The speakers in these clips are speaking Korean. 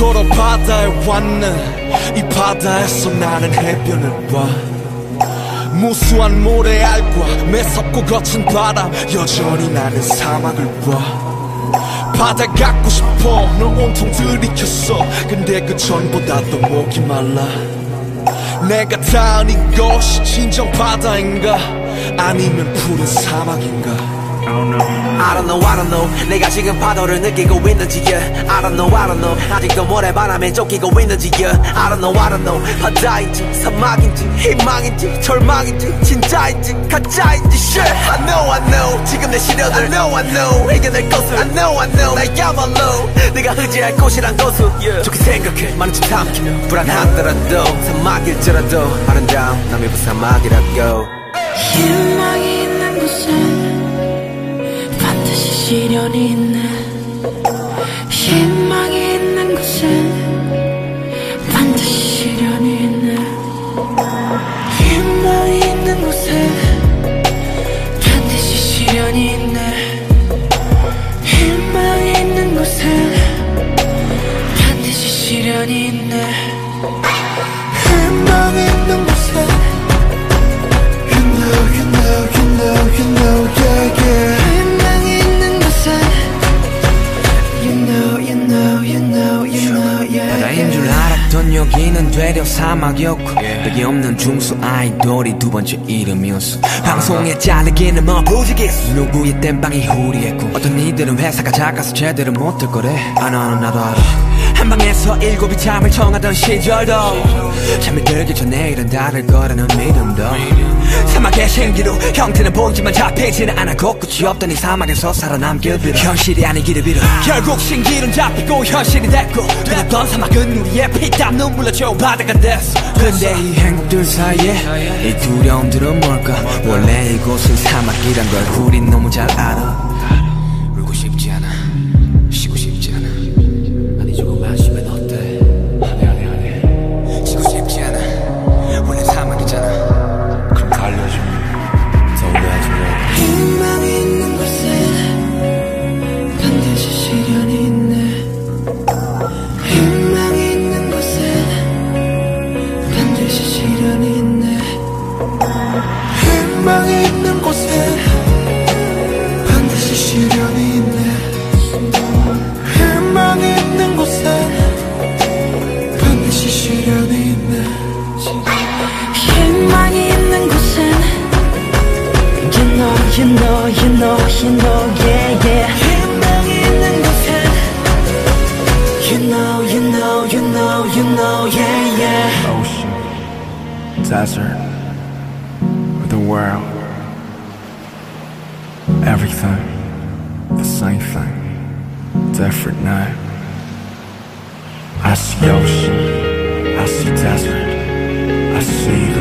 보러 바다에 왔네. 이 바다에서 나는 해변을 봐. 무수한 모래알과 매섭고 거친 바람 여전히 나는 사막을 봐. 바다 갖고 싶어 널 온통 들이켰어. 근데 그 전보다 더 목이 말라. 내가 닿은 이것이 진정 바다인가? 아니면 푸른 사막인가 I don't know, I don't know. 내가 지금 파도를 느끼고 있는지, yeah. I don't know, I don't know. 아직도 모래바람에 쫓기고 있는지, yeah. I don't know, I don't know. 바다인지, 사막인지, 희망인지, 절망인지, 진짜인지, 가짜인지, shit. I know, I know. 지금 내 시련을 I know, I know. 이겨낼 것을 I know, I know. 나야말로 내가 의지할 곳이란 것을 yeah. 좋게 생각해. 많은 짓 함께 불안하더라도 사막일지라도 아름다운 남의 부사막이라고. 희망이 있는 곳에 시 시련이 있네 희망이 있는 곳에 반드시 시련이 있네 희망이 있는 곳에 반드시 시련이 있네 희망이 있는 곳에 반드시 시련이 있네 희망이 있는 사막이었고 벽이 없는 중수 아이돌이 두 번째 이름이었어. 방송에 잘리기는 뭐 부지기수 누구의 땜빵이 후리했고 어떤 이들은 회사가 작아서 제대로 못할 거래. 아 나는 나도 알아 한방에서 일곱이 잠을 청하던 시절도 잠이 들기 전에 일은 다를 거라는 믿음도 사막의 신기루 형태는 보이지만 잡히지는 않아 곳곳이 없던 이 사막에서 살아남길 빌어 현실이 아니기를 빌어 결국 신기루는 잡히고 현실이 됐고 두렵던 사막은 우리의 피땀 눈물로 채운 바다가 됐어 근데 이 행복들 사이에 이 두려움들은 뭘까? 원래 이곳은 사막이란 걸 우린 너무 잘 알아 desert, the world. Everything, the same thing, different now. I see ocean, I see desert, I see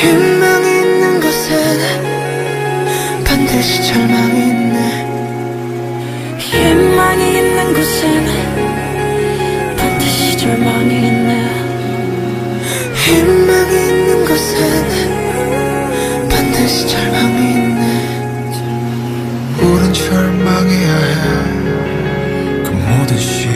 희망이 있는 곳엔 반드시 절망이 있네. 희망이 있는 곳엔 반드시 절망이 있네. 희망이 있는 곳엔 반드시 절망이 있네. 우린 절망해야 해. 그 모든 시